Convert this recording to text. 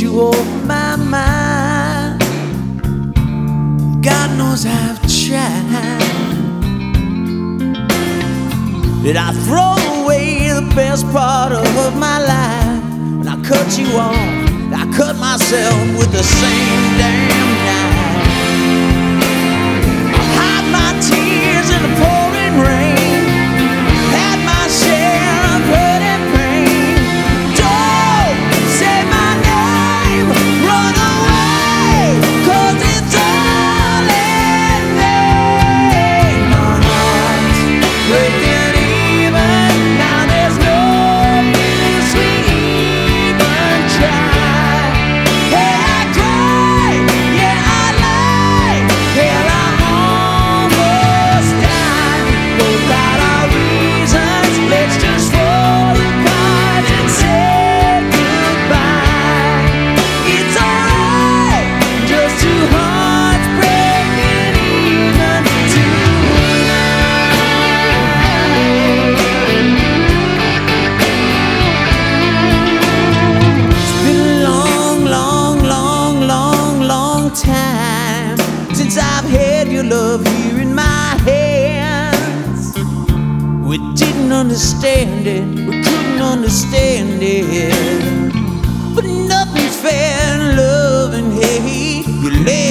you off my mind. God knows I've tried. Did I throw away the best part of my life? when I cut you off, I cut myself with the same damn. We didn't understand it, we couldn't understand it. But nothing's fair in love and hate. You lay